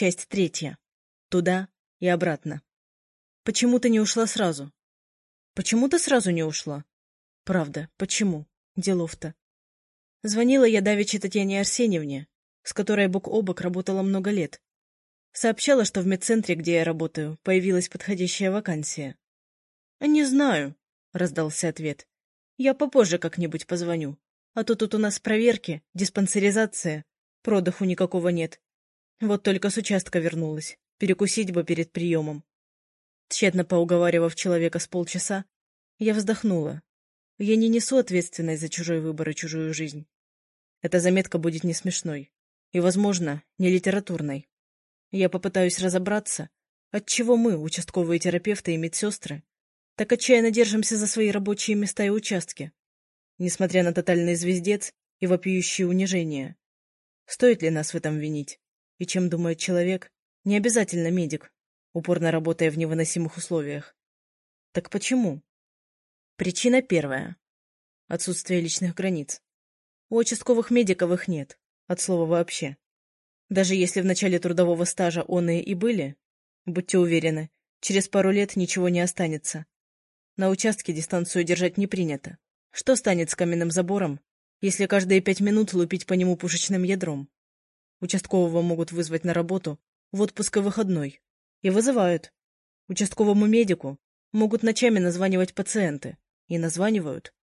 Часть третья. Туда и обратно. Почему ты не ушла сразу? Почему ты сразу не ушла? Правда, почему? Делов-то. Звонила я давеча Татьяне Арсеньевне, с которой бок о бок работала много лет. Сообщала, что в медцентре, где я работаю, появилась подходящая вакансия. — Не знаю, — раздался ответ. — Я попозже как-нибудь позвоню. А то тут у нас проверки, диспансеризация, продыху никакого нет. Вот только с участка вернулась, перекусить бы перед приемом. Тщетно поуговаривав человека с полчаса, я вздохнула. Я не несу ответственность за чужой выбор и чужую жизнь. Эта заметка будет не смешной и, возможно, не литературной. Я попытаюсь разобраться, отчего мы, участковые терапевты и медсестры, так отчаянно держимся за свои рабочие места и участки, несмотря на тотальный звездец и вопиющие унижения. Стоит ли нас в этом винить? И чем думает человек, не обязательно медик, упорно работая в невыносимых условиях. Так почему? Причина первая. Отсутствие личных границ. У участковых медиков их нет, от слова вообще. Даже если в начале трудового стажа он и были, будьте уверены, через пару лет ничего не останется. На участке дистанцию держать не принято. Что станет с каменным забором, если каждые пять минут лупить по нему пушечным ядром? Участкового могут вызвать на работу в отпуск и выходной. И вызывают. Участковому медику могут ночами названивать пациенты. И названивают.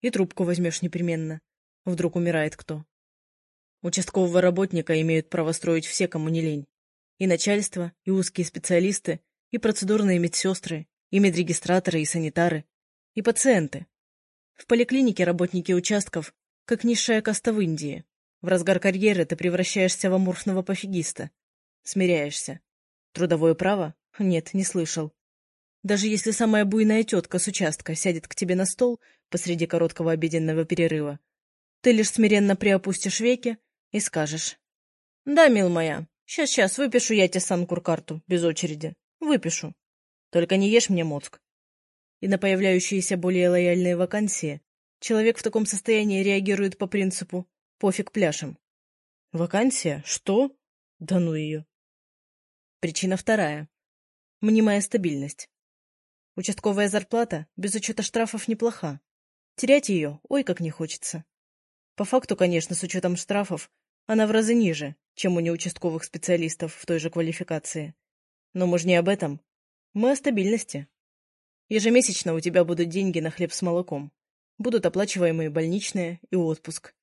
И трубку возьмешь непременно. Вдруг умирает кто. Участкового работника имеют право строить все, кому не лень. И начальство, и узкие специалисты, и процедурные медсестры, и медрегистраторы, и санитары, и пациенты. В поликлинике работники участков, как низшая каста в Индии. В разгар карьеры ты превращаешься в аморфного пофигиста. Смиряешься. Трудовое право? Нет, не слышал. Даже если самая буйная тетка с участка сядет к тебе на стол посреди короткого обеденного перерыва, ты лишь смиренно приопустишь веки и скажешь. — Да, мил моя, сейчас-сейчас выпишу я тебе санкур-карту, без очереди. Выпишу. Только не ешь мне мозг и на появляющиеся более лояльные вакансии, человек в таком состоянии реагирует по принципу «пофиг пляшем». Вакансия? Что? Да ну ее. Причина вторая. Мнимая стабильность. Участковая зарплата без учета штрафов неплоха. Терять ее, ой, как не хочется. По факту, конечно, с учетом штрафов, она в разы ниже, чем у неучастковых специалистов в той же квалификации. Но мы же не об этом. Мы о стабильности. Ежемесячно у тебя будут деньги на хлеб с молоком. Будут оплачиваемые больничные и отпуск.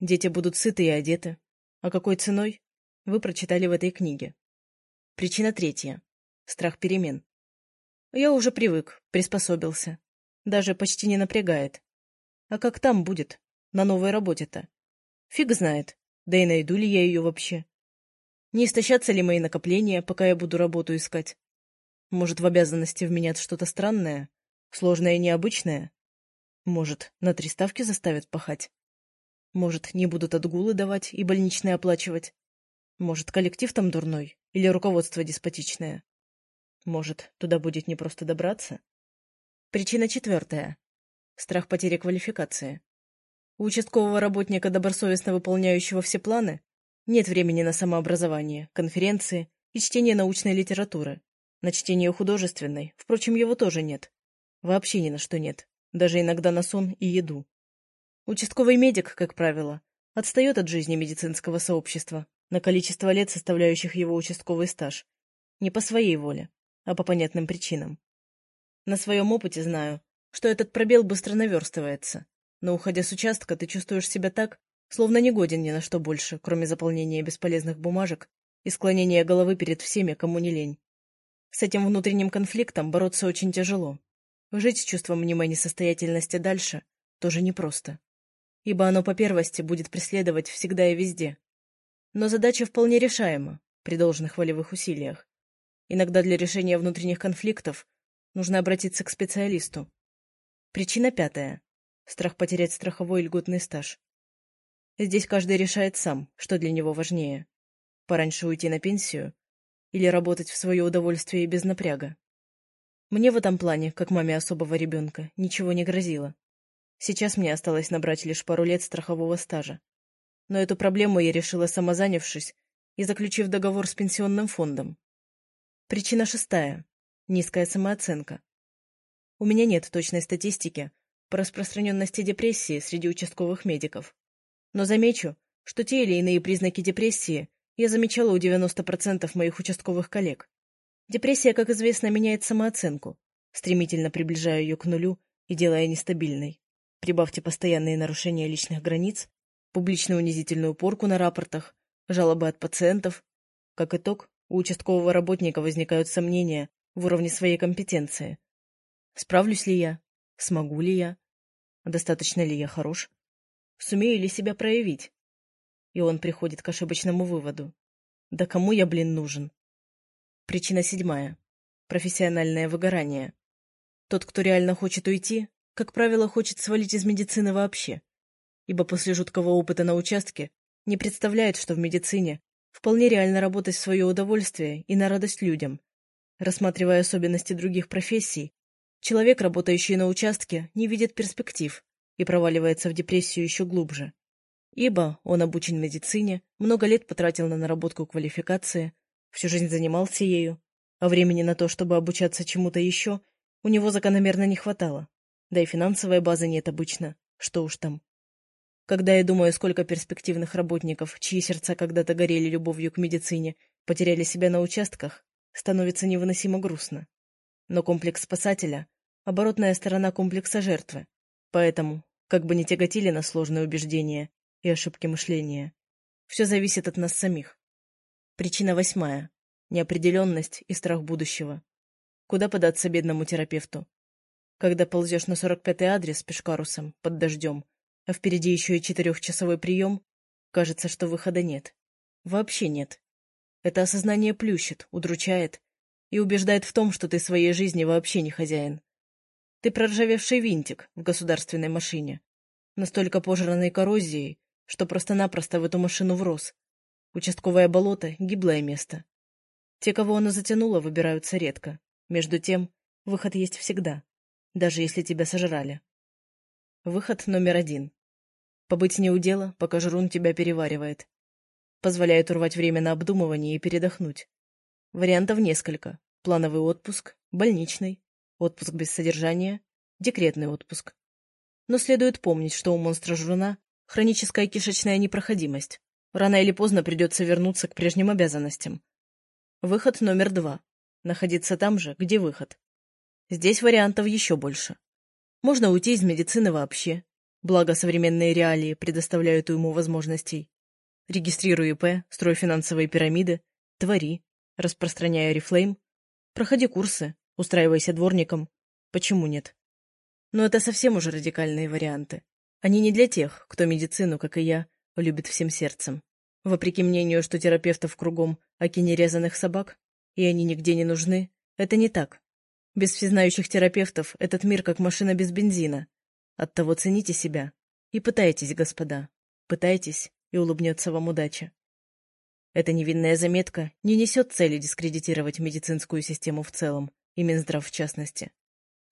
Дети будут сыты и одеты. А какой ценой? Вы прочитали в этой книге. Причина третья. Страх перемен. Я уже привык, приспособился. Даже почти не напрягает. А как там будет? На новой работе-то? Фиг знает. Да и найду ли я ее вообще? Не истощатся ли мои накопления, пока я буду работу искать? Может, в обязанности вменят что-то странное, сложное и необычное? Может, на три ставки заставят пахать? Может, не будут отгулы давать и больничные оплачивать? Может, коллектив там дурной или руководство деспотичное? Может, туда будет не просто добраться? Причина четвертая. Страх потери квалификации. У участкового работника, добросовестно выполняющего все планы, нет времени на самообразование, конференции и чтение научной литературы. На чтение художественной, впрочем, его тоже нет. Вообще ни на что нет. Даже иногда на сон и еду. Участковый медик, как правило, отстает от жизни медицинского сообщества на количество лет, составляющих его участковый стаж. Не по своей воле, а по понятным причинам. На своем опыте знаю, что этот пробел быстро наверстывается, но, уходя с участка, ты чувствуешь себя так, словно не годен ни на что больше, кроме заполнения бесполезных бумажек и склонения головы перед всеми, кому не лень. С этим внутренним конфликтом бороться очень тяжело. Жить с чувством мнимой несостоятельности дальше тоже непросто. Ибо оно по первости будет преследовать всегда и везде. Но задача вполне решаема при должных волевых усилиях. Иногда для решения внутренних конфликтов нужно обратиться к специалисту. Причина пятая. Страх потерять страховой льготный стаж. Здесь каждый решает сам, что для него важнее. Пораньше уйти на пенсию или работать в свое удовольствие без напряга. Мне в этом плане, как маме особого ребенка, ничего не грозило. Сейчас мне осталось набрать лишь пару лет страхового стажа. Но эту проблему я решила самозанявшись и заключив договор с пенсионным фондом. Причина шестая – низкая самооценка. У меня нет точной статистики по распространенности депрессии среди участковых медиков. Но замечу, что те или иные признаки депрессии я замечала у 90% моих участковых коллег. Депрессия, как известно, меняет самооценку, стремительно приближая ее к нулю и делая нестабильной. Прибавьте постоянные нарушения личных границ, публичную унизительную порку на рапортах, жалобы от пациентов. Как итог, у участкового работника возникают сомнения в уровне своей компетенции. Справлюсь ли я? Смогу ли я? Достаточно ли я хорош? Сумею ли себя проявить? И он приходит к ошибочному выводу. Да кому я, блин, нужен? Причина седьмая. Профессиональное выгорание. Тот, кто реально хочет уйти, как правило, хочет свалить из медицины вообще. Ибо после жуткого опыта на участке не представляет, что в медицине вполне реально работать в свое удовольствие и на радость людям. Рассматривая особенности других профессий, человек, работающий на участке, не видит перспектив и проваливается в депрессию еще глубже. Ибо он обучен медицине, много лет потратил на наработку квалификации, всю жизнь занимался ею, а времени на то, чтобы обучаться чему-то еще, у него закономерно не хватало. Да и финансовой базы нет обычно, что уж там. Когда я думаю, сколько перспективных работников, чьи сердца когда-то горели любовью к медицине, потеряли себя на участках, становится невыносимо грустно. Но комплекс спасателя — оборотная сторона комплекса жертвы. Поэтому, как бы ни тяготили на сложные убеждения и ошибки мышления, все зависит от нас самих. Причина восьмая. Неопределенность и страх будущего. Куда податься бедному терапевту? Когда ползешь на 45-й адрес пешкарусом, под дождем, а впереди еще и четырехчасовой прием, кажется, что выхода нет. Вообще нет. Это осознание плющит, удручает и убеждает в том, что ты своей жизни вообще не хозяин. Ты проржавевший винтик в государственной машине, настолько пожранной коррозией, что просто-напросто в эту машину врос, Участковое болото — гиблое место. Те, кого оно затянуло, выбираются редко. Между тем, выход есть всегда, даже если тебя сожрали. Выход номер один. Побыть не у дела, пока жрун тебя переваривает. Позволяет урвать время на обдумывание и передохнуть. Вариантов несколько. Плановый отпуск, больничный, отпуск без содержания, декретный отпуск. Но следует помнить, что у монстра жруна хроническая кишечная непроходимость. Рано или поздно придется вернуться к прежним обязанностям. Выход номер два. Находиться там же, где выход. Здесь вариантов еще больше. Можно уйти из медицины вообще, благо современные реалии предоставляют ему возможностей. Регистрируй ИП, строй финансовые пирамиды, твори, распространяй орифлейм, проходи курсы, устраивайся дворником. Почему нет? Но это совсем уже радикальные варианты. Они не для тех, кто медицину, как и я, любит всем сердцем. Вопреки мнению, что терапевтов кругом аки нерезанных собак, и они нигде не нужны, это не так. Без всезнающих терапевтов этот мир как машина без бензина. Оттого цените себя. И пытайтесь, господа. Пытайтесь, и улыбнется вам удача. Эта невинная заметка не несет цели дискредитировать медицинскую систему в целом, и Минздрав в частности.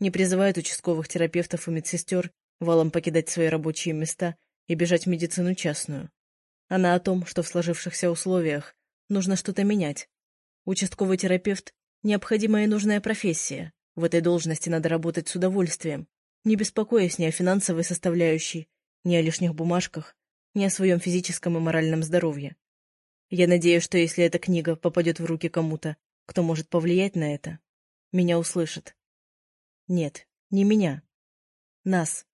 Не призывает участковых терапевтов и медсестер валом покидать свои рабочие места и бежать в медицину частную. Она о том, что в сложившихся условиях нужно что-то менять. Участковый терапевт — необходимая и нужная профессия. В этой должности надо работать с удовольствием, не беспокоясь ни о финансовой составляющей, ни о лишних бумажках, ни о своем физическом и моральном здоровье. Я надеюсь, что если эта книга попадет в руки кому-то, кто может повлиять на это, меня услышат. Нет, не меня. Нас.